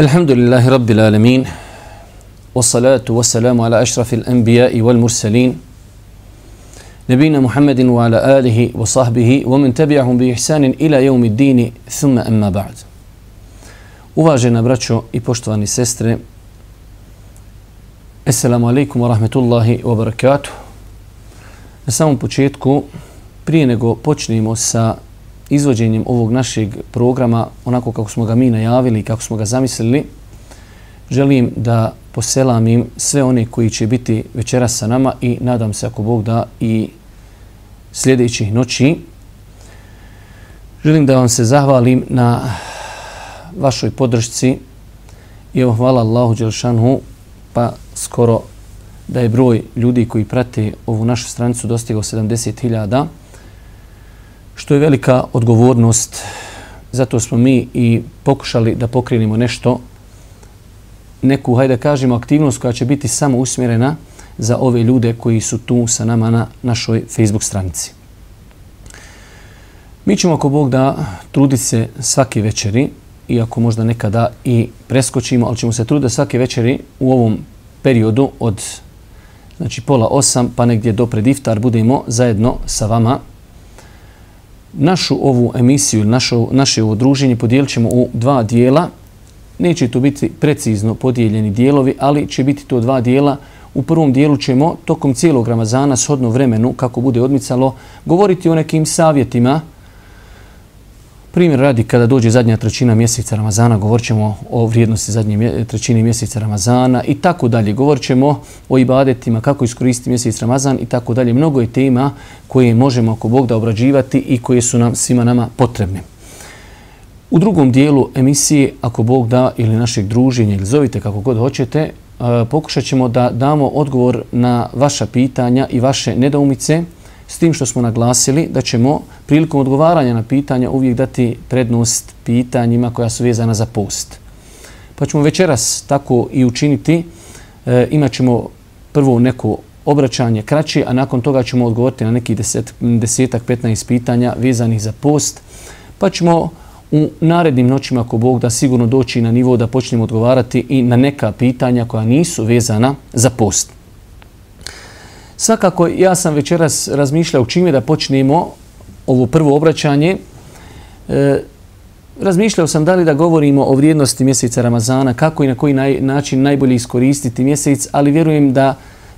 الحمد لله رب العالمين والصلاة والسلام على أشرف الأنبياء والمرسلين نبينا محمد وعلى آله وصحبه ومن تبعهم بإحسان إلى يوم الدين ثم أما بعد. Uvažena braćo i poštovani sestre, Assalamu alaikum wa rahmetullahi wa barakatuh. Na samom početku, prije nego počnemo sa izvođenjem ovog našeg programa, onako kako smo ga mi najavili i kako smo ga zamislili, želim da poselamim sve one koji će biti večeras sa nama i nadam se ako Bog da i sljedećih noći. Želim da vam se zahvalim na vašoj podršci i evo hvala Allahu Đelšanhu pa skoro da je broj ljudi koji prate ovu našu stranicu dostigao 70.000 što je velika odgovornost. Zato smo mi i pokušali da pokrenimo nešto, neku, hajde da kažemo, aktivnost koja će biti samo usmjerena za ove ljude koji su tu sa nama na našoj Facebook stranici. Mi ćemo, ako Bog da, truditi se svake večeri, iako možda nekada i preskočimo, ali ćemo se truditi svake večeri u ovom periodu od znači pola osam pa negdje do pred iftar budemo zajedno sa vama našu ovu emisiju, našo, naše ovo druženje podijelit ćemo u dva dijela. Neće to biti precizno podijeljeni dijelovi, ali će biti to dva dijela. U prvom dijelu ćemo tokom cijelog Ramazana, shodno vremenu, kako bude odmicalo, govoriti o nekim savjetima, Primjer radi kada dođe zadnja trećina mjeseca Ramazana, govorit ćemo o vrijednosti zadnje trećine mjeseca Ramazana i tako dalje. Govorit ćemo o ibadetima, kako iskoristiti mjesec Ramazan i tako dalje. Mnogo je tema koje možemo ako Bog da obrađivati i koje su nam svima nama potrebne. U drugom dijelu emisije, ako Bog da ili našeg druženja ili zovite kako god hoćete, pokušat ćemo da damo odgovor na vaša pitanja i vaše nedoumice, S tim što smo naglasili da ćemo prilikom odgovaranja na pitanja uvijek dati prednost pitanjima koja su vezana za post. Pa ćemo večeras tako i učiniti. E, imaćemo prvo neko obraćanje kraće, a nakon toga ćemo odgovoriti na neki deset, desetak, 15 pitanja vezanih za post. Pa ćemo u narednim noćima, ako Bog da sigurno doći na nivo da počnemo odgovarati i na neka pitanja koja nisu vezana za post. Svakako, ja sam večeras razmišljao čime da počnemo ovo prvo obraćanje. E, razmišljao sam da li da govorimo o vrijednosti mjeseca Ramazana, kako i na koji naj, način najbolje iskoristiti mjesec, ali vjerujem da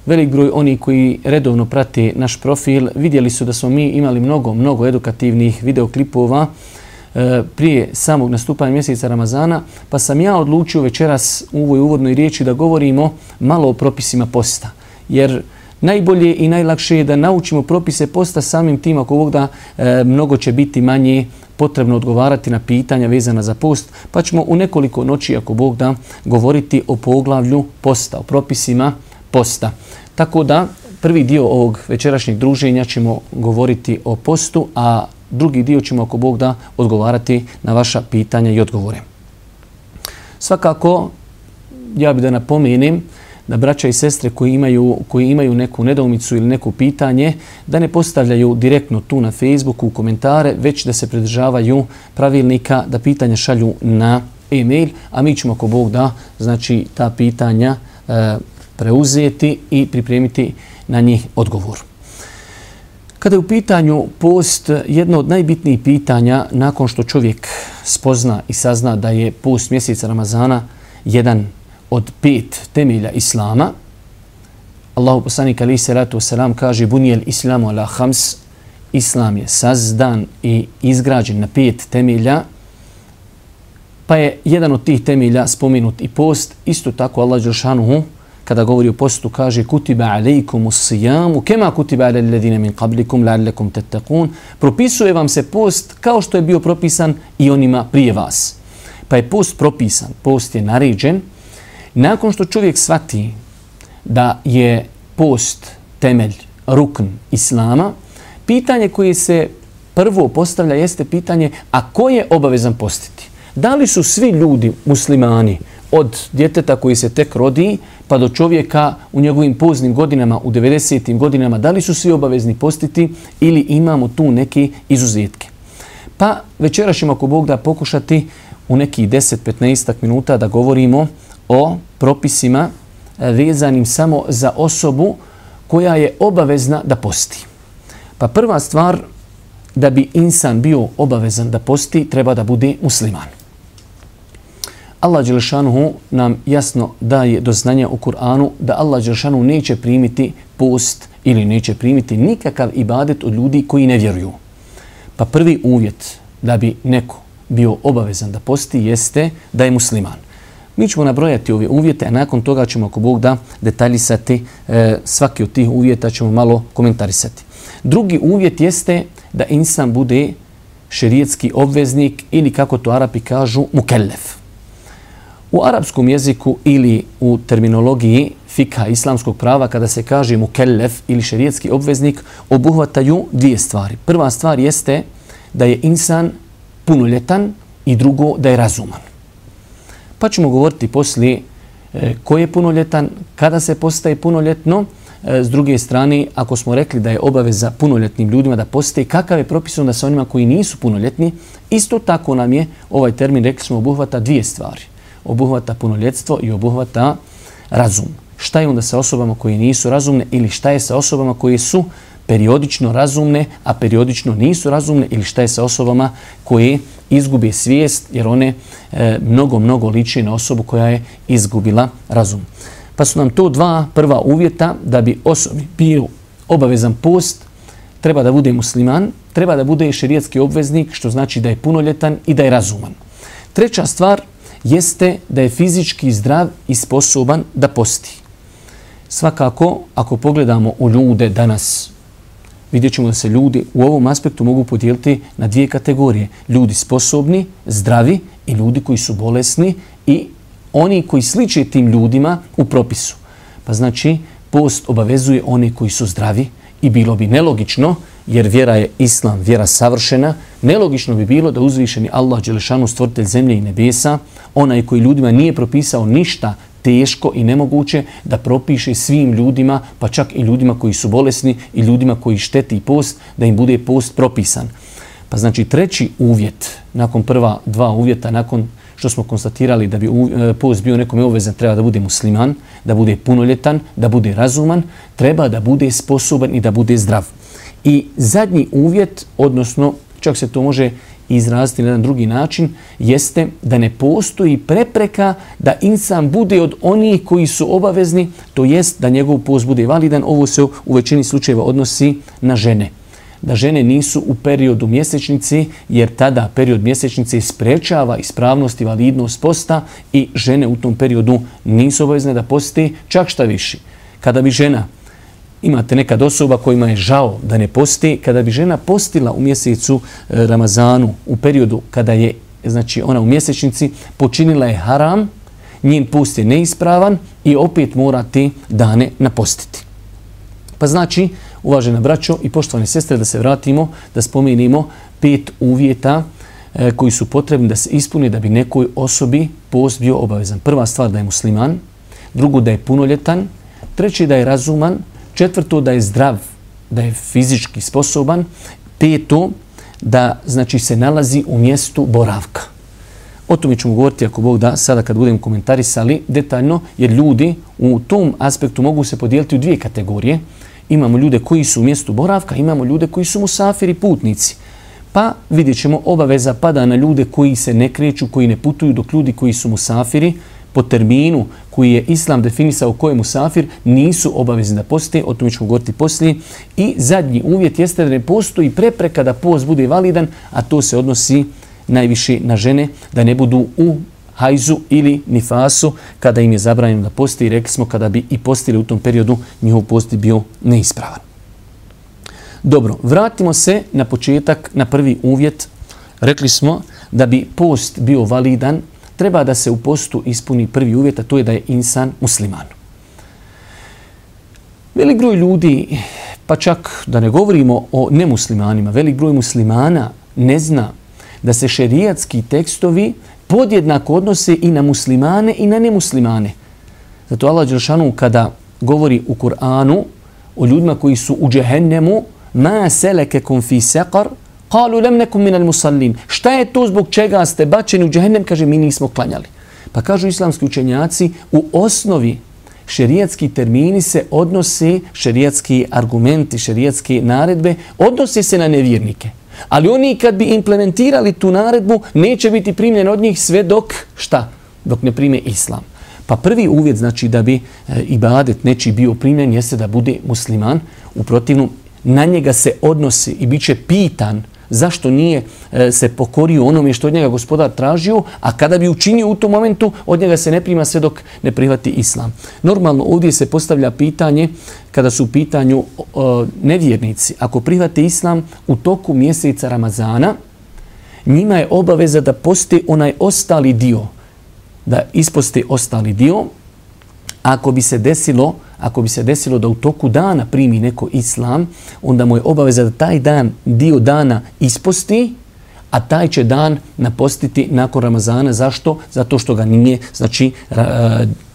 velik broj oni koji redovno prate naš profil vidjeli su da smo mi imali mnogo, mnogo edukativnih videoklipova e, prije samog nastupanja mjeseca Ramazana, pa sam ja odlučio večeras u ovoj uvodnoj riječi da govorimo malo o propisima posta. Jer najbolje i najlakše je da naučimo propise posta samim tim ako Bog da e, mnogo će biti manje potrebno odgovarati na pitanja vezana za post, pa ćemo u nekoliko noći ako Bog da govoriti o poglavlju posta, o propisima posta. Tako da prvi dio ovog večerašnjeg druženja ćemo govoriti o postu, a drugi dio ćemo ako Bog da odgovarati na vaša pitanja i odgovore. Svakako, ja bih da napomenem, da braća i sestre koji imaju, koji imaju neku nedoumicu ili neko pitanje, da ne postavljaju direktno tu na Facebooku u komentare, već da se pridržavaju pravilnika da pitanja šalju na e-mail, a mi ćemo ako Bog da, znači ta pitanja e, preuzeti i pripremiti na njih odgovor. Kada je u pitanju post, jedno od najbitnijih pitanja nakon što čovjek spozna i sazna da je post mjeseca Ramazana jedan od pet temelja Islama. Allahu poslanik alaihi salatu wasalam kaže bunijel islamu ala hams. Islam je sazdan i izgrađen na pet temelja. Pa je jedan od tih temelja spomenut i post. Isto tako Allah Đelšanuhu kada govori o postu kaže kutiba alejkum us-siyam kema kutiba ala alladhina min qablikum la'allakum tattaqun propisuje vam se post kao što je bio propisan i onima prije vas pa je post propisan post je naređen Nakon što čovjek svati da je post temelj, rukn islama, pitanje koje se prvo postavlja jeste pitanje a ko je obavezan postiti? Da li su svi ljudi muslimani od djeteta koji se tek rodi pa do čovjeka u njegovim poznim godinama, u 90. godinama, da li su svi obavezni postiti ili imamo tu neke izuzetke? Pa večera ćemo ako Bog da pokušati u neki 10-15 minuta da govorimo o propisima eh, vezanim samo za osobu koja je obavezna da posti. Pa prva stvar da bi insan bio obavezan da posti treba da bude musliman. Allah Đelšanuhu nam jasno daje do znanja u Kur'anu da Allah Đelšanuhu neće primiti post ili neće primiti nikakav ibadet od ljudi koji ne vjeruju. Pa prvi uvjet da bi neko bio obavezan da posti jeste da je musliman. Mi ćemo nabrojati ove uvjete, a nakon toga ćemo, ako Bog da, detaljisati e, svaki od tih uvjeta, ćemo malo komentarisati. Drugi uvjet jeste da insan bude šerijetski obveznik ili, kako to Arapi kažu, mukellef. U arapskom jeziku ili u terminologiji fika islamskog prava, kada se kaže mukellef ili šerijetski obveznik, obuhvataju dvije stvari. Prva stvar jeste da je insan punoljetan i drugo da je razuman. Pa ćemo govoriti poslije e, ko je punoljetan, kada se postaje punoljetno, e, s druge strane, ako smo rekli da je obaveza punoljetnim ljudima da postaje, kakav je propis da sa onima koji nisu punoljetni, isto tako nam je ovaj termin, rekli smo, obuhvata dvije stvari. Obuhvata punoljetstvo i obuhvata razum. Šta je onda sa osobama koji nisu razumne ili šta je sa osobama koji su periodično razumne, a periodično nisu razumne ili šta je sa osobama koje izgube svijest jer one e, mnogo, mnogo liče na osobu koja je izgubila razum. Pa su nam to dva prva uvjeta da bi osobi bio obavezan post, treba da bude musliman, treba da bude šerijetski obveznik, što znači da je punoljetan i da je razuman. Treća stvar jeste da je fizički zdrav i sposoban da posti. Svakako, ako pogledamo u ljude danas, vidjet ćemo da se ljudi u ovom aspektu mogu podijeliti na dvije kategorije. Ljudi sposobni, zdravi i ljudi koji su bolesni i oni koji sliče tim ljudima u propisu. Pa znači, post obavezuje one koji su zdravi i bilo bi nelogično, jer vjera je islam, vjera savršena, nelogično bi bilo da uzvišeni Allah, Đelešanu, stvoritelj zemlje i nebesa, onaj koji ljudima nije propisao ništa teško i nemoguće da propiše svim ljudima, pa čak i ljudima koji su bolesni i ljudima koji šteti post, da im bude post propisan. Pa znači treći uvjet, nakon prva dva uvjeta, nakon što smo konstatirali da bi e, post bio nekom uvezan, treba da bude musliman, da bude punoljetan, da bude razuman, treba da bude sposoban i da bude zdrav. I zadnji uvjet, odnosno čak se to može izraziti na jedan drugi način, jeste da ne postoji prepreka da insan bude od onih koji su obavezni, to jest da njegov post bude validan. Ovo se u većini slučajeva odnosi na žene. Da žene nisu u periodu mjesečnice, jer tada period mjesečnice sprečava ispravnost i validnost posta i žene u tom periodu nisu obavezne da poste čak šta više. Kada bi žena imate nekad osoba kojima je žao da ne posti, kada bi žena postila u mjesecu e, Ramazanu, u periodu kada je znači ona u mjesečnici, počinila je haram, njen post je neispravan i opet mora te dane napostiti. Pa znači, uvažena braćo i poštovane sestre, da se vratimo, da spomenimo pet uvjeta e, koji su potrebni da se ispuni da bi nekoj osobi post bio obavezan. Prva stvar da je musliman, drugo da je punoljetan, treći da je razuman, četvrto da je zdrav, da je fizički sposoban, peto da znači se nalazi u mjestu boravka. O tome ćemo govoriti ako Bog da sada kad budem komentarisali detaljno, jer ljudi u tom aspektu mogu se podijeliti u dvije kategorije. Imamo ljude koji su u mjestu boravka, imamo ljude koji su musafiri, putnici. Pa vidjet ćemo obaveza pada na ljude koji se ne kreću, koji ne putuju, dok ljudi koji su musafiri, po terminu koji je islam definisao ko musafir, nisu obavezni da poste, o tome ćemo govoriti poslije. I zadnji uvjet jeste da ne postoji prepreka da post bude validan, a to se odnosi najviše na žene, da ne budu u hajzu ili nifasu kada im je zabranjeno da posti i rekli smo kada bi i postili u tom periodu njihov post bio neispravan. Dobro, vratimo se na početak, na prvi uvjet. Rekli smo da bi post bio validan treba da se u postu ispuni prvi uvjet, a to je da je insan musliman. Velik broj ljudi, pa čak da ne govorimo o nemuslimanima, velik broj muslimana ne zna da se šerijatski tekstovi podjednako odnose i na muslimane i na nemuslimane. Zato Allah Đelšanu kada govori u Kur'anu o ljudima koji su u džehennemu, ma seleke kum fi seqar, kalu lem nekum minal musallin. Šta je to zbog čega ste bačeni u džehennem? Kaže, mi nismo klanjali. Pa kažu islamski učenjaci, u osnovi šerijatski termini se odnose, šerijatski argumenti, šerijatske naredbe, odnose se na nevjernike. Ali oni kad bi implementirali tu naredbu, neće biti primljen od njih sve dok, šta? Dok ne prime islam. Pa prvi uvjet znači da bi e, ibadet nečiji bio primljen jeste da bude musliman. U protivnom na njega se odnosi i bit će pitan zašto nije e, se pokorio onome što od njega gospodar tražio, a kada bi učinio u tom momentu, od njega se ne prima sve dok ne prihvati islam. Normalno ovdje se postavlja pitanje kada su u pitanju e, nevjernici. Ako prihvate islam u toku mjeseca Ramazana, njima je obaveza da posti onaj ostali dio, da isposti ostali dio, ako bi se desilo ako bi se desilo da u toku dana primi neko islam, onda mu je obaveza da taj dan, dio dana isposti, a taj će dan napostiti nakon Ramazana. Zašto? Zato što ga nije, znači e,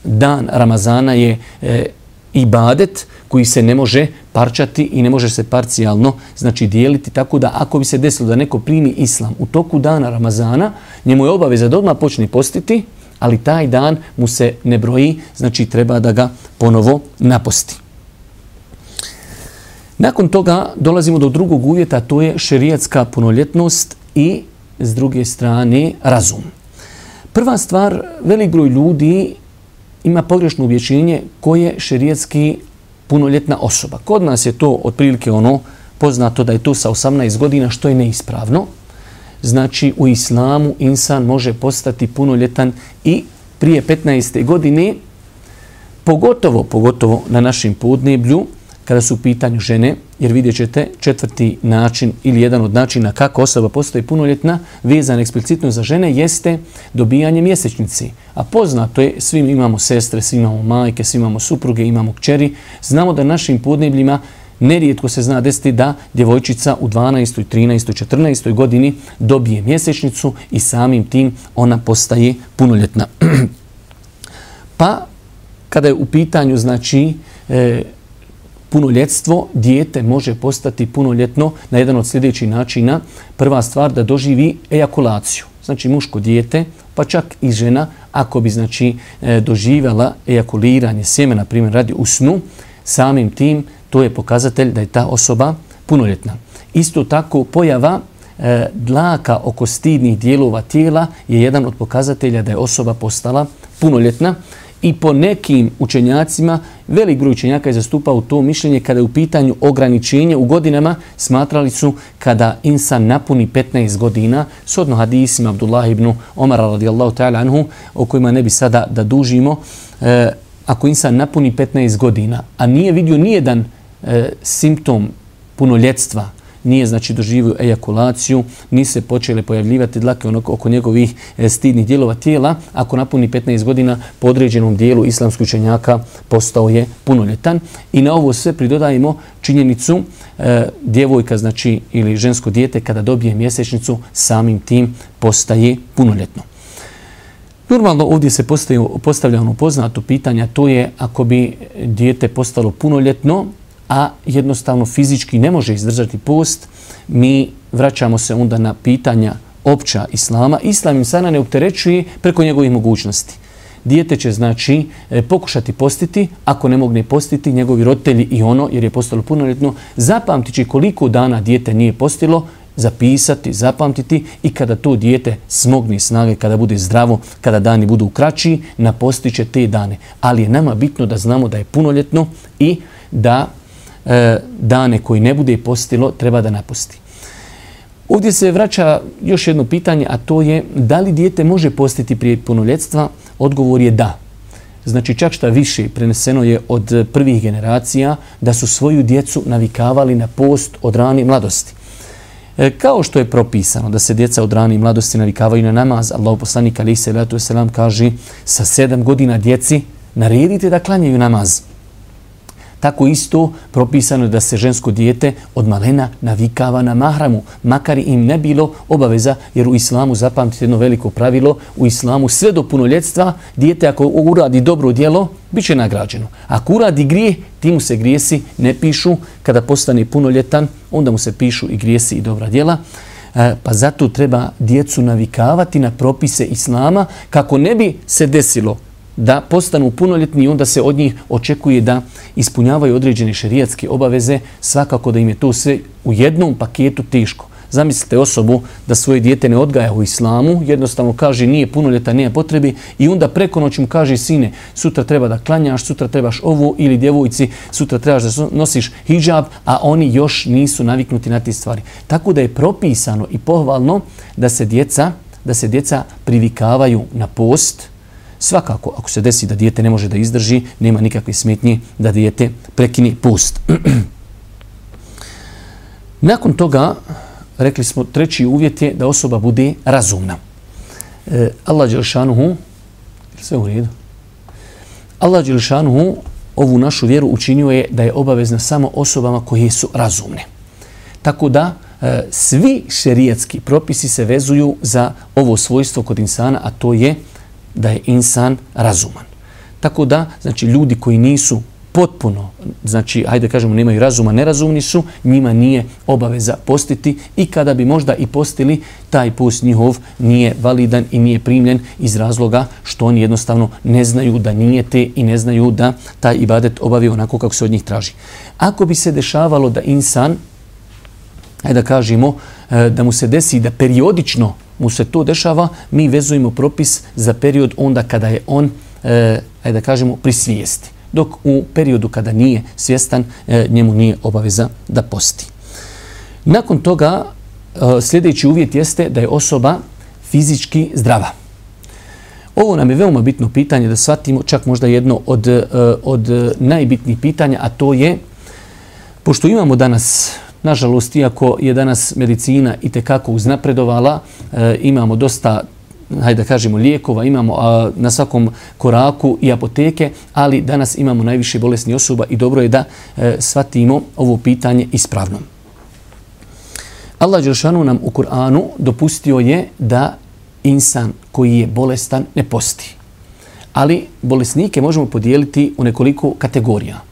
dan Ramazana je e, ibadet koji se ne može parčati i ne može se parcijalno znači dijeliti. Tako da ako bi se desilo da neko primi islam u toku dana Ramazana, njemu je obaveza da odmah počne postiti, ali taj dan mu se ne broji, znači treba da ga ponovo naposti. Nakon toga dolazimo do drugog uvjeta, to je šerijatska punoljetnost i s druge strane razum. Prva stvar, velik broj ljudi ima pogrešno uvječenje ko je šerijatski punoljetna osoba. Kod nas je to otprilike ono poznato da je to sa 18 godina što je neispravno znači u islamu insan može postati punoljetan i prije 15. godine, pogotovo, pogotovo na našem podneblju, kada su u pitanju žene, jer vidjet ćete četvrti način ili jedan od načina kako osoba postaje punoljetna, vezan eksplicitno za žene, jeste dobijanje mjesečnici. A poznato je, svi imamo sestre, svi imamo majke, svi imamo supruge, imamo kćeri, znamo da našim podnebljima nerijetko se zna desiti da djevojčica u 12., 13., 14. godini dobije mjesečnicu i samim tim ona postaje punoljetna. pa, kada je u pitanju, znači, e, punoljetstvo, dijete može postati punoljetno na jedan od sljedećih načina. Prva stvar da doživi ejakulaciju. Znači, muško dijete, pa čak i žena, ako bi, znači, e, doživjela ejakuliranje sjemena, primjer, radi u snu, samim tim to je pokazatelj da je ta osoba punoljetna. Isto tako pojava e, dlaka oko stidnih dijelova tijela je jedan od pokazatelja da je osoba postala punoljetna i po nekim učenjacima, velik broj učenjaka je zastupao to mišljenje kada je u pitanju ograničenja u godinama, smatrali su kada insan napuni 15 godina, sodno hadisima Abdullah ibn Omara radijallahu ta'ala anhu, o kojima ne bi sada da dužimo, e, ako insan napuni 15 godina, a nije vidio nijedan e, simptom punoljetstva, nije znači doživio ejakulaciju, ni se počele pojavljivati dlake oko, oko njegovih e, stidnih dijelova tijela, ako napuni 15 godina po određenom dijelu islamskog učenjaka postao je punoljetan. I na ovo sve pridodajemo činjenicu e, djevojka znači ili žensko dijete kada dobije mjesečnicu samim tim postaje punoljetno. Normalno ovdje se postavlja ono poznato pitanje, to je ako bi dijete postalo punoljetno, a jednostavno fizički ne može izdržati post, mi vraćamo se onda na pitanja opća islama. Islam im sana ne opterećuje preko njegovih mogućnosti. Dijete će znači e, pokušati postiti, ako ne mogne postiti, njegovi roditelji i ono, jer je postalo punoljetno, zapamtit će koliko dana dijete nije postilo, zapisati, zapamtiti i kada to dijete smogne snage, kada bude zdravo, kada dani budu kraći, napostiće te dane. Ali je nama bitno da znamo da je punoljetno i da e, dane koji ne bude postilo treba da naposti. Ovdje se vraća još jedno pitanje, a to je da li dijete može postiti prije punoljetstva? Odgovor je da. Znači čak šta više preneseno je od prvih generacija da su svoju djecu navikavali na post od rane mladosti. E, kao što je propisano da se djeca od rani mladosti navikavaju na namaz, Allah poslanik ali se letu selam kaže sa sedam godina djeci naredite da klanjaju namaz. Tako isto propisano je da se žensko dijete od malena navikava na mahramu, makar im ne bilo obaveza, jer u islamu, zapamtite jedno veliko pravilo, u islamu sve do punoljetstva, dijete ako uradi dobro djelo, bit će nagrađeno. Ako uradi grije, ti mu se grijesi ne pišu. Kada postane punoljetan, onda mu se pišu i grijesi i dobra djela. E, pa zato treba djecu navikavati na propise islama kako ne bi se desilo da postanu punoljetni i onda se od njih očekuje da ispunjavaju određene šerijatske obaveze, svakako da im je to sve u jednom paketu teško. Zamislite osobu da svoje dijete ne odgaja u islamu, jednostavno kaže nije punoljeta, nije potrebi i onda preko noći mu kaže sine, sutra treba da klanjaš, sutra trebaš ovo ili djevojci, sutra trebaš da nosiš hijab, a oni još nisu naviknuti na te stvari. Tako da je propisano i pohvalno da se djeca, da se djeca privikavaju na post, Svakako, ako se desi da dijete ne može da izdrži, nema nikakve smetnje da dijete prekini post. Nakon toga, rekli smo, treći uvjet je da osoba bude razumna. E, Allah Đelšanuhu, sve u redu, Allah Đelšanuhu ovu našu vjeru učinio je da je obavezna samo osobama koje su razumne. Tako da, e, svi šerijetski propisi se vezuju za ovo svojstvo kod insana, a to je da je insan razuman. Tako da, znači, ljudi koji nisu potpuno, znači, ajde kažemo, nemaju razuma, nerazumni su, njima nije obaveza postiti i kada bi možda i postili, taj post njihov nije validan i nije primljen iz razloga što oni jednostavno ne znaju da nije te i ne znaju da taj ibadet obavi onako kako se od njih traži. Ako bi se dešavalo da insan, ajde da kažemo, e, da mu se desi da periodično mu se to dešava, mi vezujemo propis za period onda kada je on, e, ajde da kažemo, pri svijesti. Dok u periodu kada nije svjestan, e, njemu nije obaveza da posti. Nakon toga, e, sljedeći uvjet jeste da je osoba fizički zdrava. Ovo nam je veoma bitno pitanje da shvatimo čak možda jedno od, e, od najbitnijih pitanja, a to je, pošto imamo danas Nažalost, iako je danas medicina i tekako uznapredovala, e, imamo dosta hajde da kažemo lijekova, imamo a, na svakom koraku i apoteke, ali danas imamo najviše bolesni osoba i dobro je da e, shvatimo ovo pitanje ispravno. Allah Đelšanu nam u Kur'anu dopustio je da insan koji je bolestan ne posti. Ali bolesnike možemo podijeliti u nekoliko kategorija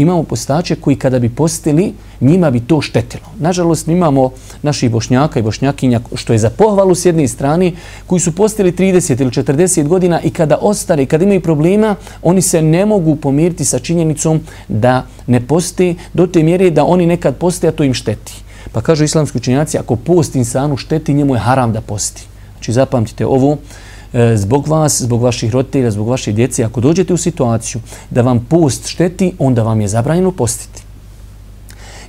imamo postače koji kada bi postili, njima bi to štetilo. Nažalost, imamo naših bošnjaka i bošnjakinja, što je za pohvalu s jedne strane, koji su postili 30 ili 40 godina i kada ostare, kada imaju problema, oni se ne mogu pomiriti sa činjenicom da ne poste do te mjere da oni nekad poste, a to im šteti. Pa kažu islamski učenjaci, ako post insanu šteti, njemu je haram da posti. Znači, zapamtite ovo, E, zbog vas, zbog vaših roditelja, zbog vaših djece, ako dođete u situaciju da vam post šteti, onda vam je zabranjeno postiti.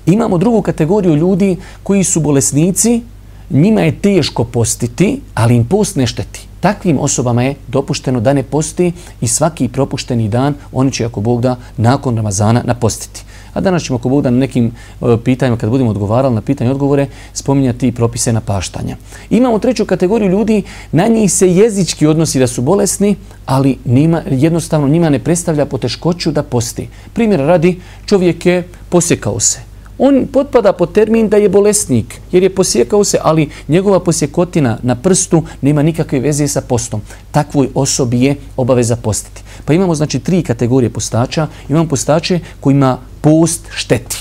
Imamo drugu kategoriju ljudi koji su bolesnici, njima je teško postiti, ali im post ne šteti. Takvim osobama je dopušteno da ne posti i svaki propušteni dan oni će, ako Bog da, nakon Ramazana napostiti. A danas ćemo, ako Bog da, na nekim e, pitanjima, kad budemo odgovarali na pitanje i odgovore, spominjati propise napaštanja. Imamo treću kategoriju ljudi, na njih se jezički odnosi da su bolesni, ali nima, jednostavno njima ne predstavlja poteškoću da posti. Primjer radi, čovjek je posjekao se. On potpada pod termin da je bolesnik, jer je posjekao se, ali njegova posjekotina na prstu nema nikakve veze sa postom. Takvoj osobi je obaveza postiti. Pa imamo znači tri kategorije postača. Imamo postače kojima post šteti.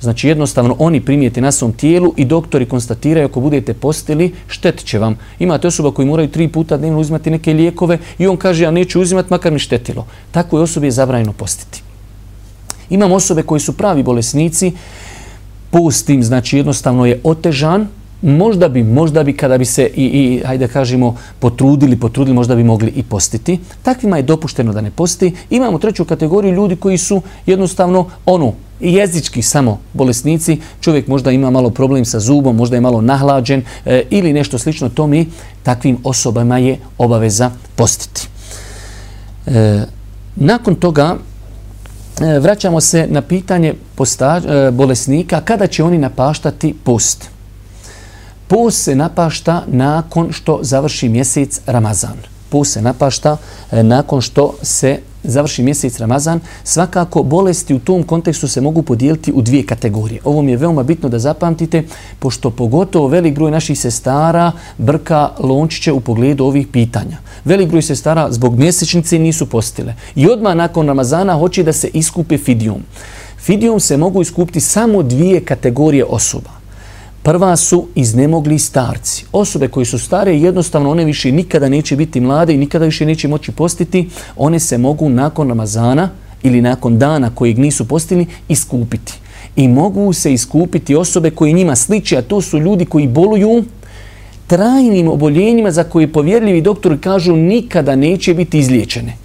Znači jednostavno oni primijete na svom tijelu i doktori konstatiraju ako budete postili, štet će vam. Imate osoba koji moraju tri puta dnevno uzimati neke lijekove i on kaže ja neću uzimati makar mi štetilo. Takvoj osobi je zabranjeno postiti. Imamo osobe koji su pravi bolesnici, post im znači jednostavno je otežan, možda bi, možda bi kada bi se i, i hajde kažemo, potrudili, potrudili, možda bi mogli i postiti. Takvima je dopušteno da ne posti. Imamo treću kategoriju ljudi koji su jednostavno ono, jezički samo bolesnici. Čovjek možda ima malo problem sa zubom, možda je malo nahlađen e, ili nešto slično to mi takvim osobama je obaveza postiti. E, nakon toga e, vraćamo se na pitanje posta, e, bolesnika kada će oni napaštati post post se napašta nakon što završi mjesec Ramazan. Post se napašta e, nakon što se završi mjesec Ramazan, svakako bolesti u tom kontekstu se mogu podijeliti u dvije kategorije. Ovo mi je veoma bitno da zapamtite, pošto pogotovo velik broj naših sestara brka lončiće u pogledu ovih pitanja. Velik broj sestara zbog mjesečnice nisu postile. I odmah nakon Ramazana hoće da se iskupe fidijum. Fidijum se mogu iskupiti samo dvije kategorije osoba. Prva su iznemogli starci. Osobe koji su stare, jednostavno one više nikada neće biti mlade i nikada više neće moći postiti. One se mogu nakon Ramazana ili nakon dana kojeg nisu postili iskupiti. I mogu se iskupiti osobe koji njima sliče, a to su ljudi koji boluju trajnim oboljenjima za koje povjerljivi doktori kažu nikada neće biti izliječene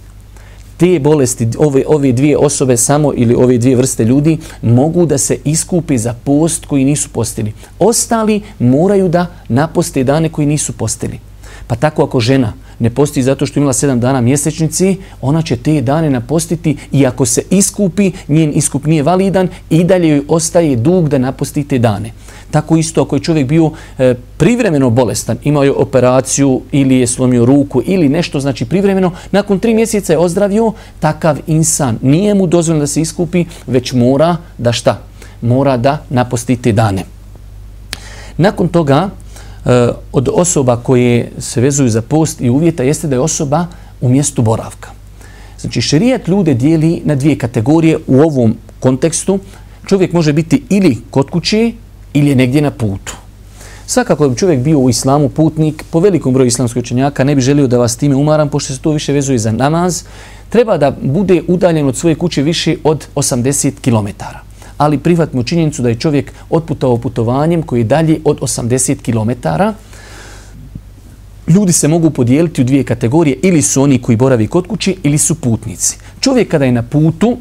te bolesti, ove, ove dvije osobe samo ili ove dvije vrste ljudi mogu da se iskupi za post koji nisu postili. Ostali moraju da naposte dane koji nisu postili. Pa tako ako žena ne posti zato što imala sedam dana mjesečnici, ona će te dane napostiti i ako se iskupi, njen iskup nije validan i dalje joj ostaje dug da naposti te dane. Tako isto ako je čovjek bio e, privremeno bolestan, imao je operaciju ili je slomio ruku ili nešto, znači privremeno, nakon tri mjeseca je ozdravio, takav insan nije mu dozvoljeno da se iskupi, već mora da šta? Mora da naposti te dane. Nakon toga, E, od osoba koje se vezuju za post i uvjeta jeste da je osoba u mjestu boravka. Znači, šerijat ljude dijeli na dvije kategorije u ovom kontekstu. Čovjek može biti ili kod kuće ili je negdje na putu. Svakako bi čovjek bio u islamu putnik, po velikom broju islamskoj učenjaka, ne bi želio da vas time umaram, pošto se to više vezuje za namaz, treba da bude udaljen od svoje kuće više od 80 km. Ali prihvatimo činjenicu da je čovjek otputao putovanjem koji je dalje od 80 km. Ljudi se mogu podijeliti u dvije kategorije, ili su oni koji boravi kod kući, ili su putnici. Čovjek kada je na putu,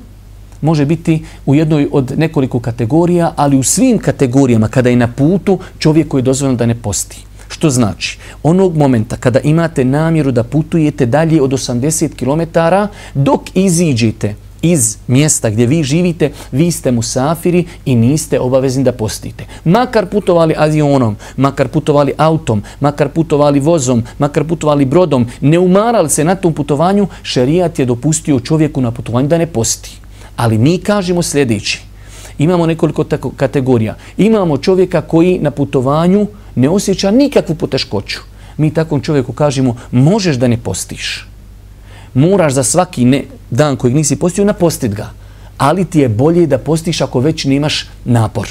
može biti u jednoj od nekoliko kategorija, ali u svim kategorijama kada je na putu čovjek koji je dozvoljeno da ne posti. Što znači? Onog momenta kada imate namjeru da putujete dalje od 80 km, dok iziđete iz mjesta gdje vi živite, vi ste musafiri i niste obavezni da postite. Makar putovali avionom, makar putovali autom, makar putovali vozom, makar putovali brodom, ne umarali se na tom putovanju, šerijat je dopustio čovjeku na putovanju da ne posti. Ali mi kažemo sljedeći. Imamo nekoliko tako kategorija. Imamo čovjeka koji na putovanju ne osjeća nikakvu poteškoću. Mi takvom čovjeku kažemo možeš da ne postiš. Moraš za svaki ne, dan kojeg nisi postio napostit ga. Ali ti je bolje da postiš ako već nemaš napor.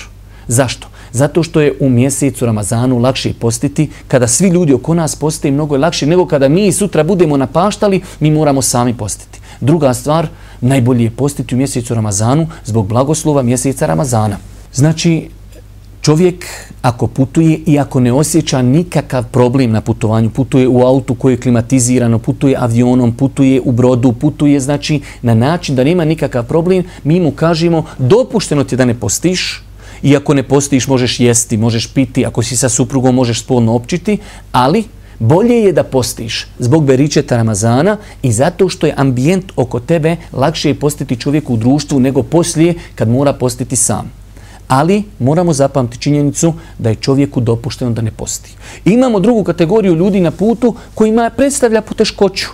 Zašto? Zato što je u mjesecu Ramazanu lakše postiti. Kada svi ljudi oko nas postije, mnogo je lakše nego kada mi sutra budemo napaštali, mi moramo sami postiti. Druga stvar, najbolje je postiti u mjesecu Ramazanu zbog blagoslova mjeseca Ramazana. Znači, čovjek ako putuje i ako ne osjeća nikakav problem na putovanju, putuje u autu koji je klimatizirano, putuje avionom, putuje u brodu, putuje znači na način da nema nikakav problem, mi mu kažemo dopušteno ti da ne postiš, i ako ne postiš možeš jesti, možeš piti, ako si sa suprugom možeš spolno općiti, ali Bolje je da postiš zbog beričeta Ramazana i zato što je ambijent oko tebe lakše je postiti čovjeku u društvu nego poslije kad mora postiti sam. Ali moramo zapamtiti činjenicu da je čovjeku dopušteno da ne posti. Imamo drugu kategoriju ljudi na putu kojima predstavlja poteškoću.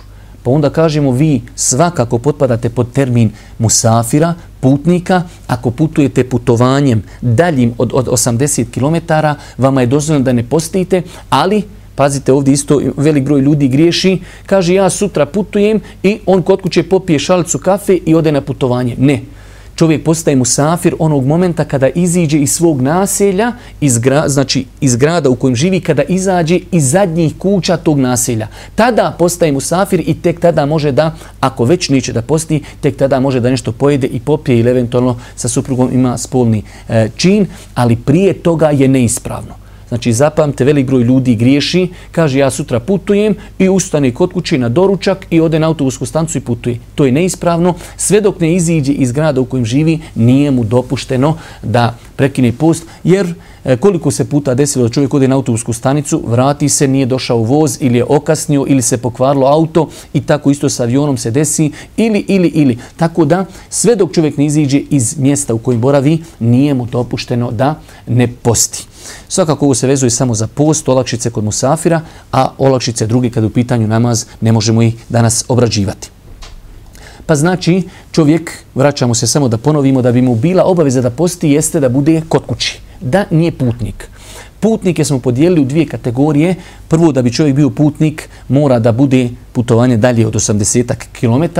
Pa onda kažemo vi svakako potpadate pod termin musafira, putnika. Ako putujete putovanjem daljim od, od 80 km, vama je dozvoljeno da ne postite, ali Pazite, ovdje isto velik broj ljudi griješi. Kaže, ja sutra putujem i on kod kuće popije šalicu kafe i ode na putovanje. Ne. Čovjek postaje musafir onog momenta kada iziđe iz svog naselja, iz, gra, znači iz grada u kojem živi, kada izađe iz zadnjih kuća tog naselja. Tada postaje musafir i tek tada može da, ako već neće da posti, tek tada može da nešto pojede i popije ili eventualno sa suprugom ima spolni e, čin, ali prije toga je neispravno. Znači, zapamte, velik broj ljudi griješi, kaže ja sutra putujem i ustane kod kuće na doručak i ode na autobusku stancu i putuje. To je neispravno. Sve dok ne iziđe iz grada u kojem živi, nije mu dopušteno da prekine post, jer e, koliko se puta desilo da čovjek ode na autobusku stanicu, vrati se, nije došao voz ili je okasnio ili se pokvarilo auto i tako isto sa avionom se desi ili, ili, ili. Tako da sve dok čovjek ne iziđe iz mjesta u kojem boravi, nije mu dopušteno da ne posti. Svakako ovo se vezuje samo za post, olakšice kod musafira, a olakšice drugi kada u pitanju namaz ne možemo ih danas obrađivati. Pa znači čovjek, vraćamo se samo da ponovimo, da bi mu bila obaveza da posti jeste da bude kod kući. Da nije putnik. Putnike smo podijelili u dvije kategorije. Prvo, da bi čovjek bio putnik, mora da bude putovanje dalje od 80 km.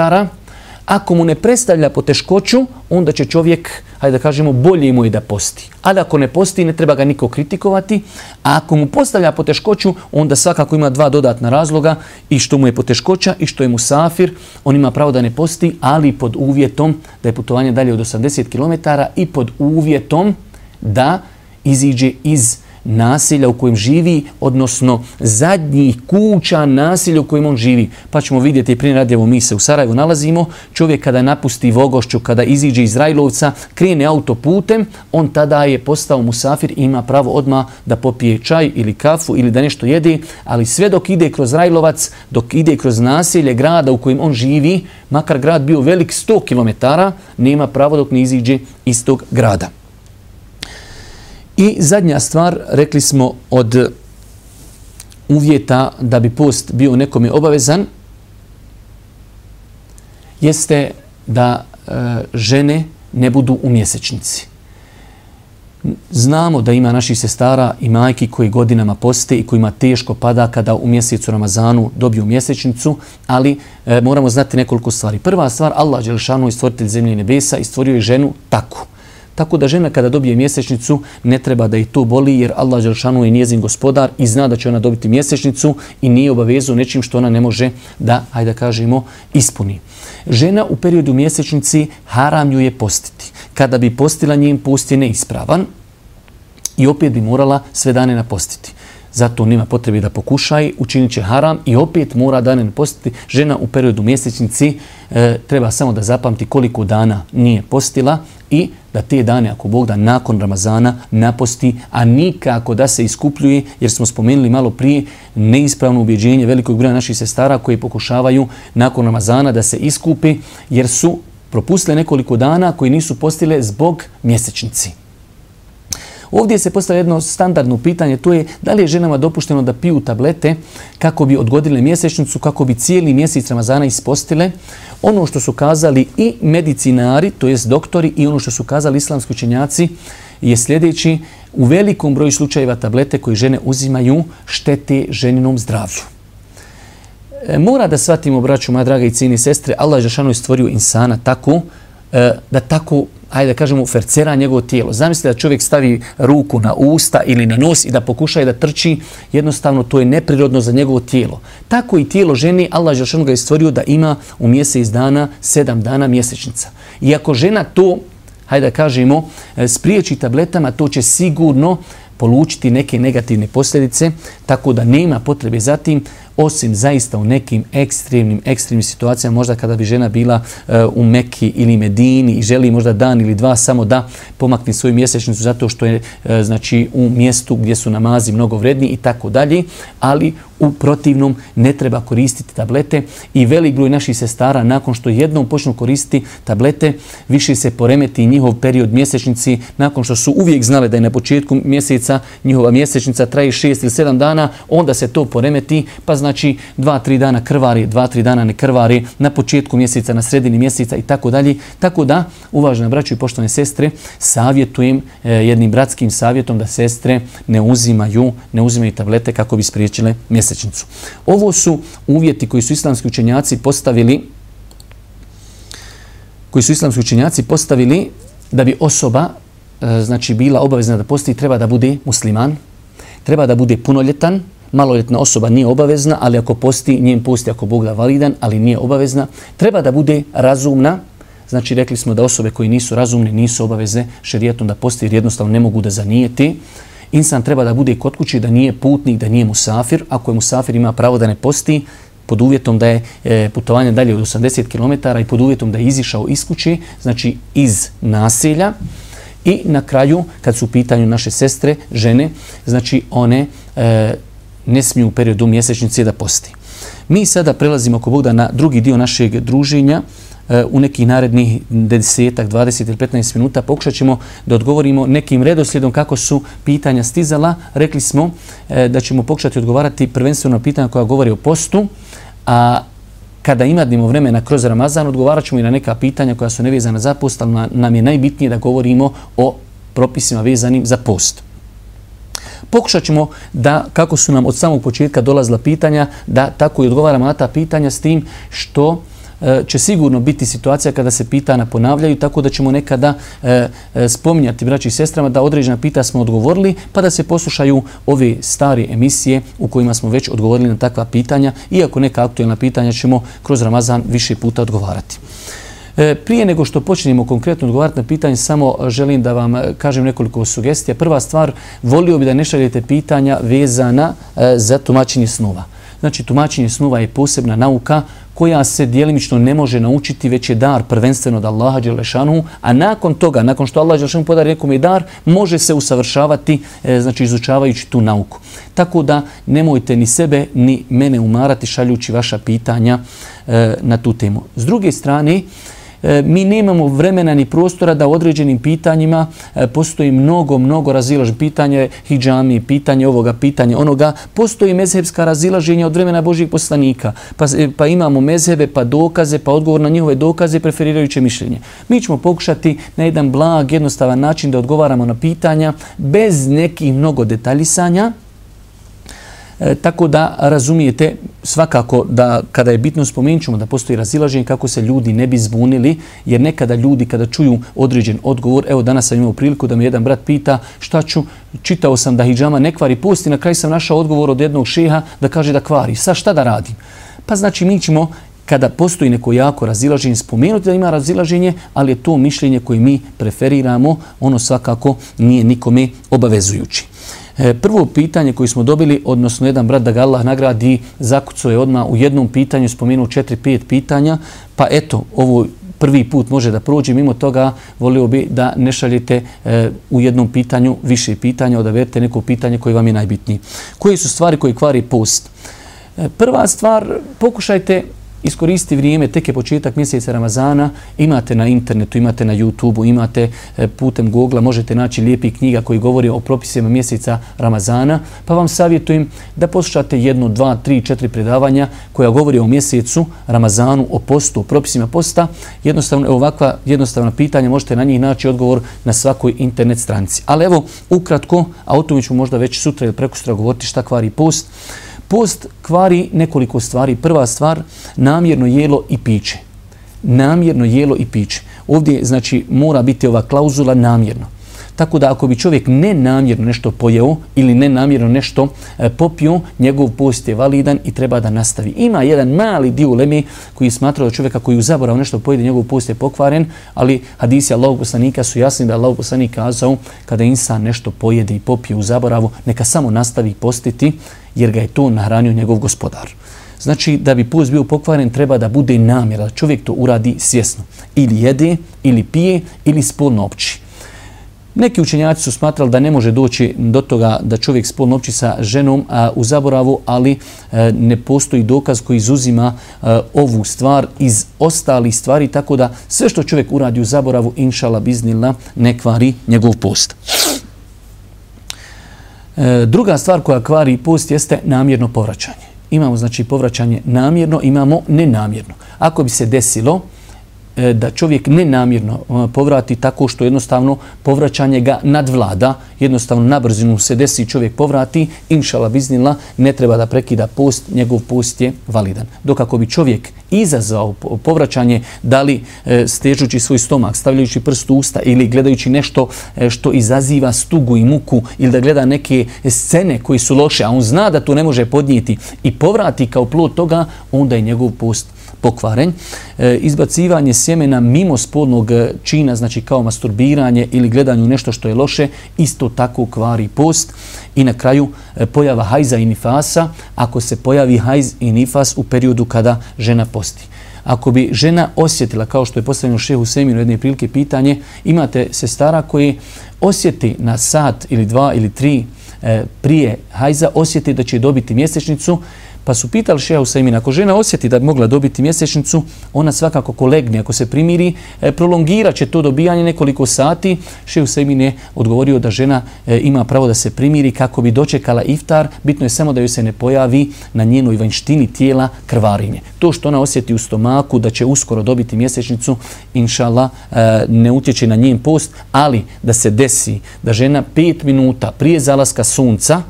Ako mu ne predstavlja poteškoću, onda će čovjek, hajde da kažemo, bolje mu je da posti. Ali ako ne posti, ne treba ga niko kritikovati. A ako mu postavlja poteškoću, onda svakako ima dva dodatna razloga i što mu je poteškoća i što je mu safir. On ima pravo da ne posti, ali pod uvjetom da je putovanje dalje od 80 km i pod uvjetom da iziđe iz nasilja u kojem živi, odnosno zadnjih kuća nasilja u kojem on živi. Pa ćemo vidjeti, prije radjevo mi se u Sarajevu nalazimo, čovjek kada napusti Vogošću, kada iziđe iz Rajlovca, krene autoputem, on tada je postao musafir i ima pravo odma da popije čaj ili kafu ili da nešto jede, ali sve dok ide kroz Rajlovac, dok ide kroz nasilje grada u kojem on živi, makar grad bio velik 100 km, nema pravo dok ne iziđe iz tog grada. I zadnja stvar, rekli smo od uvjeta da bi post bio nekome obavezan, jeste da e, žene ne budu u mjesečnici. Znamo da ima naših sestara i majki koji godinama poste i kojima teško pada kada u mjesecu Ramazanu dobiju mjesečnicu, ali e, moramo znati nekoliko stvari. Prva stvar, Allah Đelšanu je stvoritelj zemlje i nebesa i stvorio je ženu tako. Tako da žena kada dobije mjesečnicu ne treba da i to boli jer Allah Đelšanu je njezin gospodar i zna da će ona dobiti mjesečnicu i nije obavezu nečim što ona ne može da, hajde da kažemo, ispuni. Žena u periodu mjesečnici haram ju je postiti. Kada bi postila njen post je neispravan i opet bi morala sve dane napostiti zato nema potrebe da pokušaj, učinit će haram i opet mora dane napostiti. Žena u periodu mjesečnici e, treba samo da zapamti koliko dana nije postila i da te dane, ako Bog da nakon Ramazana naposti, a nikako da se iskupljuje, jer smo spomenuli malo prije neispravno ubjeđenje velikog broja naših sestara koji pokušavaju nakon Ramazana da se iskupi, jer su propustile nekoliko dana koji nisu postile zbog mjesečnici. Ovdje se postavlja jedno standardno pitanje, to je da li je ženama dopušteno da piju tablete kako bi odgodile mjesečnicu, kako bi cijeli mjesec Ramazana ispostile. Ono što su kazali i medicinari, to jest doktori, i ono što su kazali islamski učenjaci, je sljedeći, u velikom broju slučajeva tablete koje žene uzimaju štete ženinom zdravlju. E, mora da shvatimo, braću, moja draga i cijeni sestre, Allah je stvorio insana tako, E, da tako ajde da kažemo, fercera njegovo tijelo. Zamislite da čovjek stavi ruku na usta ili na nos i da pokušaje da trči, jednostavno to je neprirodno za njegovo tijelo. Tako i tijelo ženi, Allah je ga je stvorio da ima u mjesec dana, sedam dana mjesečnica. I ako žena to, hajde da kažemo, e, spriječi tabletama, to će sigurno polučiti neke negativne posljedice, tako da nema potrebe za tim osim zaista u nekim ekstremnim, ekstremnim situacijama, možda kada bi žena bila uh, u Mekki ili Medini i želi možda dan ili dva samo da pomakne svoju mjesečnicu zato što je uh, znači u mjestu gdje su namazi mnogo vredni i tako dalje, ali u protivnom ne treba koristiti tablete i velik broj naših sestara nakon što jednom počnu koristiti tablete, više se poremeti njihov period mjesečnici nakon što su uvijek znale da je na početku mjeseca njihova mjesečnica traje šest ili 7 dana, onda se to poremeti, pa znači znači dva, tri dana krvari, dva, tri dana ne krvari, na početku mjeseca, na sredini mjeseca i tako dalje. Tako da, uvažene braću i poštovane sestre, savjetujem e, jednim bratskim savjetom da sestre ne uzimaju, ne uzimaju tablete kako bi spriječile mjesečnicu. Ovo su uvjeti koji su islamski učenjaci postavili koji su islamski učenjaci postavili da bi osoba e, znači bila obavezna da posti treba da bude musliman, treba da bude punoljetan, maloljetna osoba nije obavezna, ali ako posti, njen posti ako Bog da validan, ali nije obavezna. Treba da bude razumna, znači rekli smo da osobe koji nisu razumne nisu obavezne šerijetom da posti jer jednostavno ne mogu da zanijeti. Insan treba da bude kod kući, da nije putnik, da nije musafir. Ako je musafir, ima pravo da ne posti pod uvjetom da je e, putovanje dalje od 80 km i pod uvjetom da je izišao iz kuće, znači iz naselja. I na kraju, kad su u pitanju naše sestre, žene, znači one e, ne smiju u periodu mjesečnice da posti. Mi sada prelazimo oko Bogda na drugi dio našeg druženja eh, u nekih narednih 10, 20 ili 15 minuta pokušat ćemo da odgovorimo nekim redoslijedom kako su pitanja stizala. Rekli smo eh, da ćemo pokušati odgovarati prvenstveno na pitanja koja govori o postu, a kada imadnimo vremena kroz Ramazan, odgovarat ćemo i na neka pitanja koja su nevezana za post, ali nam je najbitnije da govorimo o propisima vezanim za post. Pokušat ćemo da, kako su nam od samog početka dolazila pitanja, da tako i odgovaramo na ta pitanja s tim što e, će sigurno biti situacija kada se pitanja ponavljaju, tako da ćemo nekada e, e, spominjati braći i sestrama da određena pita smo odgovorili, pa da se poslušaju ove stare emisije u kojima smo već odgovorili na takva pitanja, iako neka aktualna pitanja ćemo kroz Ramazan više puta odgovarati. E, prije nego što počnemo konkretno odgovarati na pitanje, samo želim da vam e, kažem nekoliko sugestija. Prva stvar, volio bi da ne šaljete pitanja vezana e, za tumačenje snova. Znači, tumačenje snova je posebna nauka koja se dijelimično ne može naučiti, već je dar prvenstveno od Allaha Đelešanu, a nakon toga, nakon što Allah Đelešanu podari nekom je dar, može se usavršavati, e, znači izučavajući tu nauku. Tako da nemojte ni sebe ni mene umarati šaljući vaša pitanja na tu temu. S druge strane, E, E, mi nemamo vremena ni prostora da u određenim pitanjima e, postoji mnogo, mnogo razilaženja. Pitanje hijjami, pitanje ovoga, pitanje onoga. Postoji mezhebska razilaženja od vremena Božijeg poslanika. Pa, e, pa imamo mezhebe, pa dokaze, pa odgovor na njihove dokaze preferirajuće mišljenje. Mi ćemo pokušati na jedan blag, jednostavan način da odgovaramo na pitanja bez nekih mnogo detaljisanja. E, tako da razumijete svakako da kada je bitno spomenut ćemo da postoji razilaženje kako se ljudi ne bi zbunili, jer nekada ljudi kada čuju određen odgovor, evo danas sam imao priliku da mi jedan brat pita šta ću, čitao sam da hijjama ne kvari pusti, na kraju sam našao odgovor od jednog šeha da kaže da kvari. Sa šta da radim? Pa znači mi ćemo kada postoji neko jako razilaženje, spomenuti da ima razilaženje, ali je to mišljenje koje mi preferiramo, ono svakako nije nikome obavezujući. E, prvo pitanje koje smo dobili, odnosno jedan brat da ga Allah nagradi, zakucao je odmah u jednom pitanju, spomenuo četiri, pet pitanja, pa eto, ovo prvi put može da prođe, mimo toga volio bi da ne šaljete e, u jednom pitanju više pitanja, odaverite neko pitanje koje vam je najbitnije. Koje su stvari koje kvari post? E, prva stvar, pokušajte iskoristi vrijeme, tek je početak mjeseca Ramazana, imate na internetu, imate na YouTubeu, imate e, putem Google, možete naći lijepi knjiga koji govori o propisima mjeseca Ramazana, pa vam savjetujem da poslušate jedno, dva, tri, četiri predavanja koja govori o mjesecu Ramazanu, o postu, o propisima posta. Jednostavno, ovakva jednostavna pitanja, možete na njih naći odgovor na svakoj internet stranici. Ali evo, ukratko, a o tome ću možda već sutra ili prekustra govoriti šta kvari post. Post kvari nekoliko stvari. Prva stvar, namjerno jelo i piće. Namjerno jelo i piće. Ovdje, znači, mora biti ova klauzula namjerno. Tako da ako bi čovjek nenamjerno nešto pojeo ili nenamjerno nešto e, popio, njegov post je validan i treba da nastavi. Ima jedan mali dio lemi koji smatra da čovjeka koji u zaborav nešto pojede, njegov post je pokvaren, ali hadisi Allahog poslanika su jasni da Allahog poslanik kazao kada insan nešto pojede i popije u zaboravu, neka samo nastavi postiti jer ga je to nahranio njegov gospodar. Znači, da bi post bio pokvaren, treba da bude namjera, da čovjek to uradi svjesno. Ili jede, ili pije, ili spolno opći. Neki učenjaci su smatrali da ne može doći do toga da čovjek spolno opći sa ženom a, u zaboravu, ali e, ne postoji dokaz koji izuzima e, ovu stvar iz ostalih stvari, tako da sve što čovjek uradi u zaboravu, inšala biznila, ne kvari njegov post. E, druga stvar koja kvari post jeste namjerno povraćanje. Imamo znači povraćanje namjerno, imamo nenamjerno. Ako bi se desilo, E, da čovjek nenamjerno e, povrati tako što jednostavno povraćanje ga nadvlada, jednostavno na brzinu se desi čovjek povrati, inšala biznila, ne treba da prekida post, njegov post je validan. Dok ako bi čovjek izazvao povraćanje, da li e, stežući svoj stomak, stavljajući prst u usta ili gledajući nešto što izaziva stugu i muku ili da gleda neke scene koji su loše, a on zna da to ne može podnijeti i povrati kao plod toga, onda je njegov post pokvaren. E, izbacivanje sjemena mimo spolnog e, čina, znači kao masturbiranje ili gledanju nešto što je loše, isto tako kvari post. I na kraju e, pojava hajza i nifasa, ako se pojavi hajz i nifas u periodu kada žena posti. Ako bi žena osjetila, kao što je postavljeno šehu Seminu jedne prilike pitanje, imate sestara koji osjeti na sat ili dva ili tri e, prije hajza, osjeti da će dobiti mjesečnicu, Pa su pitali šeha Usajmina, ako žena osjeti da bi mogla dobiti mjesečnicu, ona svakako kolegni, ako se primiri, e, prolongirat će to dobijanje nekoliko sati. Šeha Usaimin je odgovorio da žena e, ima pravo da se primiri kako bi dočekala iftar. Bitno je samo da joj se ne pojavi na njenoj vanjštini tijela krvarinje. To što ona osjeti u stomaku da će uskoro dobiti mjesečnicu, inšala, e, ne utječe na njen post, ali da se desi da žena 5 minuta prije zalaska sunca,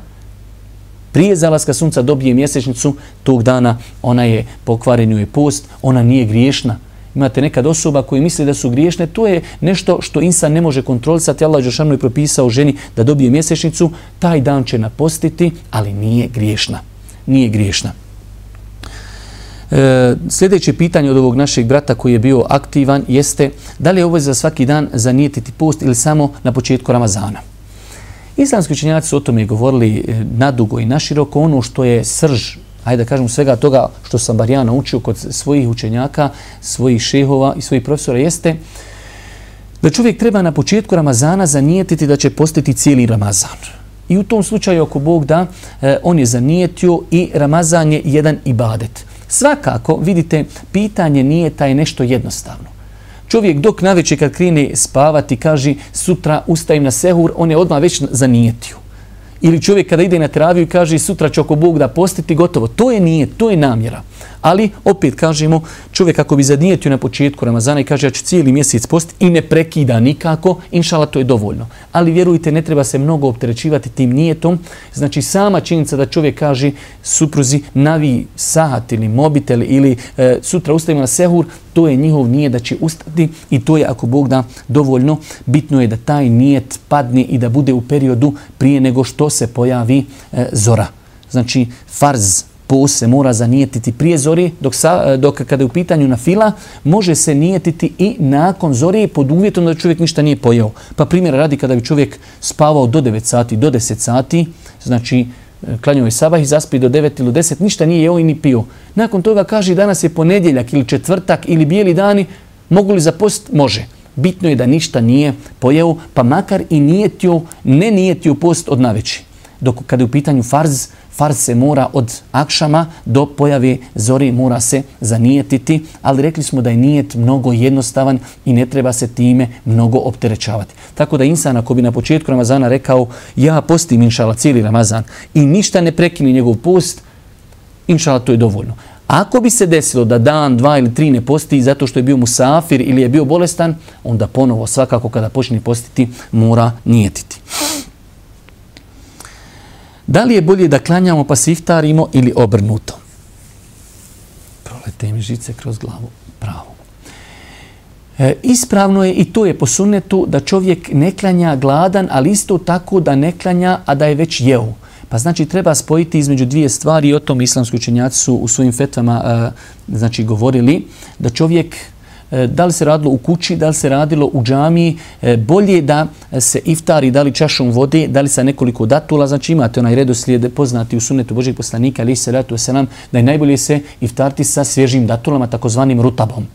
prije zalaska sunca dobije mjesečnicu, tog dana ona je pokvarenju je post, ona nije griješna. Imate nekad osoba koji misli da su griješne, to je nešto što insan ne može kontrolisati. Allah Đešanu je propisao ženi da dobije mjesečnicu, taj dan će napostiti, ali nije griješna. Nije griješna. E, sljedeće pitanje od ovog našeg brata koji je bio aktivan jeste da li je ovo za svaki dan zanijetiti post ili samo na početku Ramazana. Islamski učenjaci su o tome govorili eh, nadugo i naširoko. Ono što je srž, ajde da kažem svega toga što sam bar ja naučio kod svojih učenjaka, svojih šehova i svojih profesora, jeste da čovjek treba na početku Ramazana zanijetiti da će postiti cijeli Ramazan. I u tom slučaju, ako Bog da, eh, on je zanijetio i Ramazan je jedan ibadet. Svakako, vidite, pitanje nije taj nešto jednostavno. Čovjek dok naveče kad krene spavati kaže sutra ustajem na sehur, on je odmah već zanijetio. Ili čovjek kada ide na teraviju kaže sutra će oko Bog da postiti, gotovo. To je nije, to je namjera. Ali, opet kažemo, čovjek ako bi zanijetio na početku Ramazana i kaže ja ću cijeli mjesec post i ne prekida nikako, inšala to je dovoljno. Ali vjerujte, ne treba se mnogo opterećivati tim nijetom. Znači, sama činjenica da čovjek kaže supruzi navi sahat ili mobitel ili e, sutra ustavimo na sehur, to je njihov nije da će ustati i to je ako Bog da dovoljno. Bitno je da taj nijet padne i da bude u periodu prije nego što se pojavi e, zora. Znači, farz post se mora zanijetiti prije zori, dok, sa, dok kada je u pitanju na fila, može se nijetiti i nakon zori pod uvjetom da čovjek ništa nije pojeo. Pa primjer radi kada bi čovjek spavao do 9 sati, do 10 sati, znači e, klanjao je sabah i zaspi do 9 ili 10, ništa nije jeo i ni pio. Nakon toga kaže danas je ponedjeljak ili četvrtak ili bijeli dani, mogu li za post? Može. Bitno je da ništa nije pojeo, pa makar i nijetio, ne nijetio post od naveći. Dok kada je u pitanju farz, farz se mora od akšama do pojave zori mora se zanijetiti, ali rekli smo da je nijet mnogo jednostavan i ne treba se time mnogo opterećavati. Tako da insan ako bi na početku Ramazana rekao ja postim inšala cijeli Ramazan i ništa ne prekini njegov post, inšala to je dovoljno. Ako bi se desilo da dan, dva ili tri ne posti zato što je bio musafir ili je bio bolestan, onda ponovo svakako kada počne postiti mora nijetiti. Da li je bolje da klanjamo pa se iftarimo ili obrnuto? Prolete mi žice kroz glavu. Pravo. E, ispravno je i to je po sunnetu da čovjek ne klanja gladan, ali isto tako da ne klanja, a da je već jeo. Pa znači treba spojiti između dvije stvari i o tom islamski učenjaci su u svojim fetvama e, znači govorili da čovjek E, da li se radilo u kući, da li se radilo u džamiji, e, bolje da se iftari, da li čašom vode, da li sa nekoliko datula, znači imate onaj redoslijed poznati u sunetu Božeg poslanika, ali se ratu se nam, da je najbolje se iftarti sa svježim datulama, takozvanim rutabom.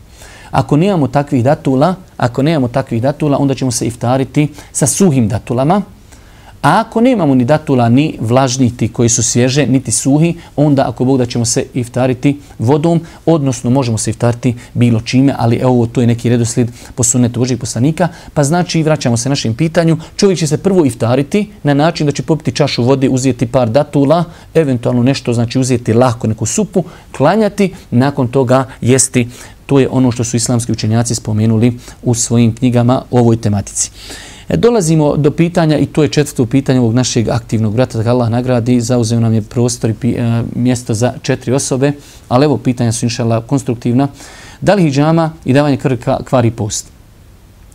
Ako nemamo takvih datula, ako nemamo takvih datula, onda ćemo se iftariti sa suhim datulama, A ako nemamo ni datula, ni vlažniti koji su svježe, niti suhi, onda ako Bog da ćemo se iftariti vodom, odnosno možemo se iftariti bilo čime, ali evo to je neki redoslijed po sunetu Božih poslanika, pa znači vraćamo se našem pitanju, čovjek će se prvo iftariti na način da će popiti čašu vode, uzeti par datula, eventualno nešto, znači uzeti lahko neku supu, klanjati, nakon toga jesti. To je ono što su islamski učenjaci spomenuli u svojim knjigama o ovoj tematici. E, dolazimo do pitanja i to je četvrto pitanje ovog našeg aktivnog brata da Allah nagradi, zauzeo nam je prostor i e, mjesto za četiri osobe, ali evo pitanja su inšala konstruktivna. Da li hijjama i davanje krvi kvari post?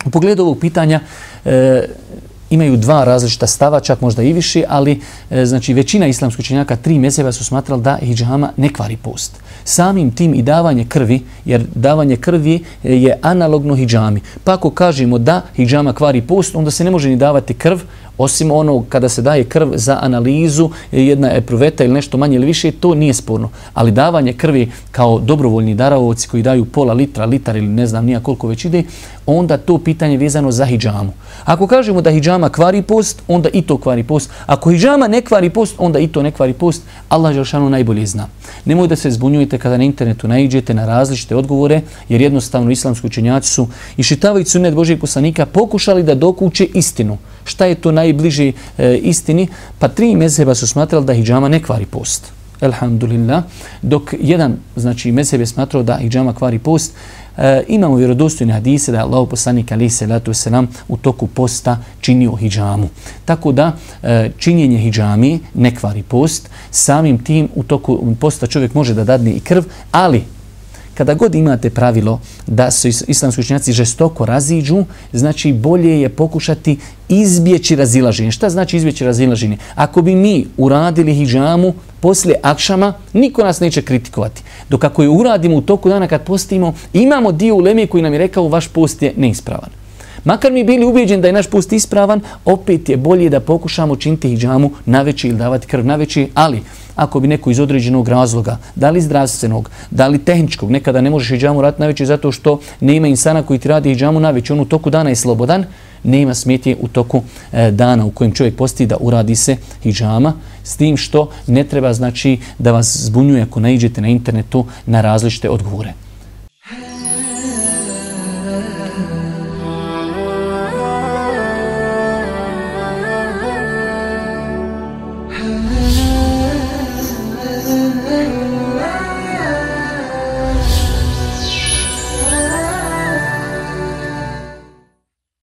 U pogledu ovog pitanja e, imaju dva različita stava, čak možda i više, ali e, znači većina islamskih učenjaka tri mjeseva su smatrali da hijjama ne kvari post samim tim i davanje krvi, jer davanje krvi je analogno hijjami. Pa ako kažemo da hijjama kvari post, onda se ne može ni davati krv, osim ono kada se daje krv za analizu, jedna epruveta ili nešto manje ili više, to nije sporno. Ali davanje krvi kao dobrovoljni daravovci koji daju pola litra, litar ili ne znam nija koliko već ide, onda to pitanje vezano za hijjamu. Ako kažemo da hijjama kvari post, onda i to kvari post. Ako hijjama ne kvari post, onda i to ne kvari post. Allah Želšanu najbolje zna. Nemoj da se zbunjujete kada na internetu naiđete na različite odgovore, jer jednostavno islamski učenjaci su i šitavajući sunet Božijeg poslanika pokušali da dokuće istinu. Šta je to najbliži e, istini? Pa tri mezheba su smatrali da hijjama ne kvari post. Elhamdulillah. Dok jedan, znači, mezheb je smatrao da hijjama kvari post, E, imamo vjerodostojne hadise da je Allah poslanik ali se letu selam u toku posta činio hidžamu. Tako da e, činjenje hidžami ne kvari post, samim tim u toku posta čovjek može da dadne i krv, ali kada god imate pravilo da se islamski učenjaci žestoko raziđu, znači bolje je pokušati izbjeći razilaženje. Šta znači izbjeći razilaženje? Ako bi mi uradili hijjamu poslije akšama, niko nas neće kritikovati. Dok ako je uradimo u toku dana kad postimo, imamo dio uleme koji nam je rekao vaš post je neispravan. Makar mi bili ubijeđeni da je naš post ispravan, opet je bolje da pokušamo činiti hijjamu na veći ili davati krv na veći, ali ako bi neko iz određenog razloga, da li zdravstvenog, da li tehničkog, nekada ne možeš hijjamu raditi na veći zato što nema insana koji ti radi hijjamu na veći, on u toku dana je slobodan, nema smetje u toku e, dana u kojem čovjek posti da uradi se hijjama, s tim što ne treba znači da vas zbunjuje ako naiđete na internetu na različite odgovore.